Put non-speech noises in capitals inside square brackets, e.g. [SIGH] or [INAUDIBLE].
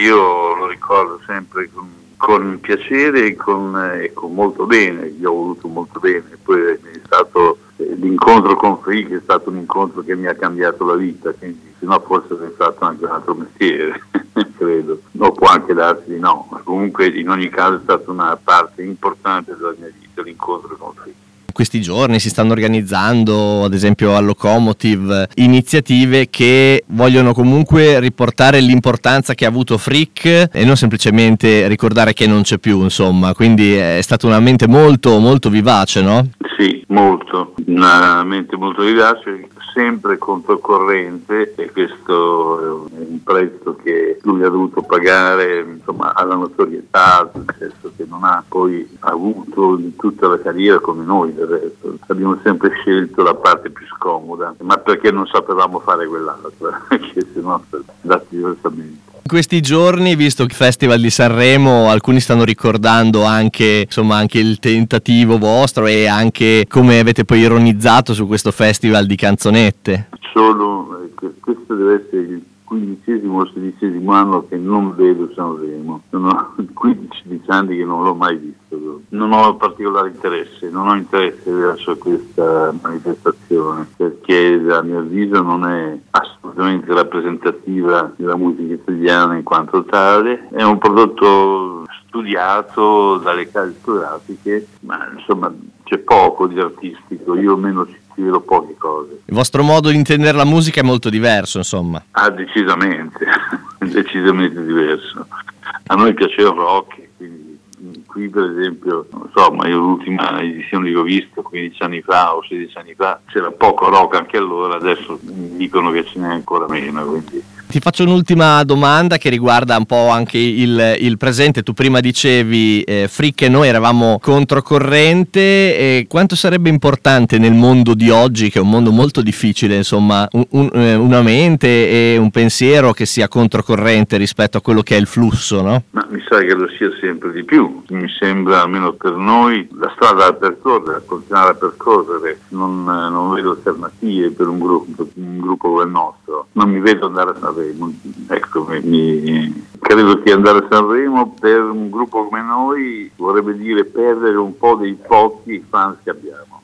Io lo ricordo sempre con, con piacere e con, eh, con, molto bene, gli ho voluto molto bene, poi è stato eh, l'incontro con Frick è stato un incontro che mi ha cambiato la vita, quindi se no forse avrei fatto anche un altro mestiere, [LAUGHS] credo, o può anche darsi di no, ma comunque in ogni caso è stata una parte importante della mia vita l'incontro con Frick questi giorni si stanno organizzando, ad esempio a Locomotive, iniziative che vogliono comunque riportare l'importanza che ha avuto Frick e non semplicemente ricordare che non c'è più, insomma. Quindi è stata una mente molto, molto vivace, no? Sì, molto, una mente molto vivace, sempre controcorrente e questo è un prezzo che lui ha dovuto pagare insomma, alla notorietà, senso che non ha poi avuto in tutta la carriera come noi del resto. Abbiamo sempre scelto la parte più scomoda, ma perché non sapevamo fare quell'altra, [LAUGHS] che se no andati diversamente. In questi giorni, visto il Festival di Sanremo, alcuni stanno ricordando anche, insomma, anche il tentativo vostro e anche come avete poi ironizzato su questo festival di canzonette. Solo, eh, questo deve essere il quindicesimo o sedicesimo anno che non vedo Sanremo. Sono 15 anni che non l'ho mai visto. Non ho particolare interesse, non ho interesse verso questa manifestazione perché a mio avviso non è assolutamente rappresentativa della musica italiana in quanto tale. È un prodotto studiato dalle case discografiche, ma insomma c'è poco di artistico, io meno ci vedo poche cose. Il vostro modo di intendere la musica è molto diverso, insomma. Ah, decisamente, [LAUGHS] decisamente diverso. A noi piace il rock, qui per esempio, non so, ma io l'ultima edizione che ho visto 15 anni fa o 16 anni fa c'era poco rock anche allora, adesso dicono che ce n'è ancora meno, quindi ti faccio un'ultima domanda che riguarda un po' anche il, il presente. Tu prima dicevi, eh, Frick e noi eravamo controcorrente. E quanto sarebbe importante nel mondo di oggi, che è un mondo molto difficile, insomma, un, un, eh, una mente e un pensiero che sia controcorrente rispetto a quello che è il flusso, no? Ma mi sa che lo sia sempre di più. Mi sembra, almeno per noi, la strada da percorrere, da continuare a percorrere. Non, non vedo alternative per un gruppo, un gruppo come il nostro. Non mi vedo andare a Sanremo. Ecco, mi, credo che andare a Sanremo per un gruppo come noi vorrebbe dire perdere un po' dei pochi fans che abbiamo.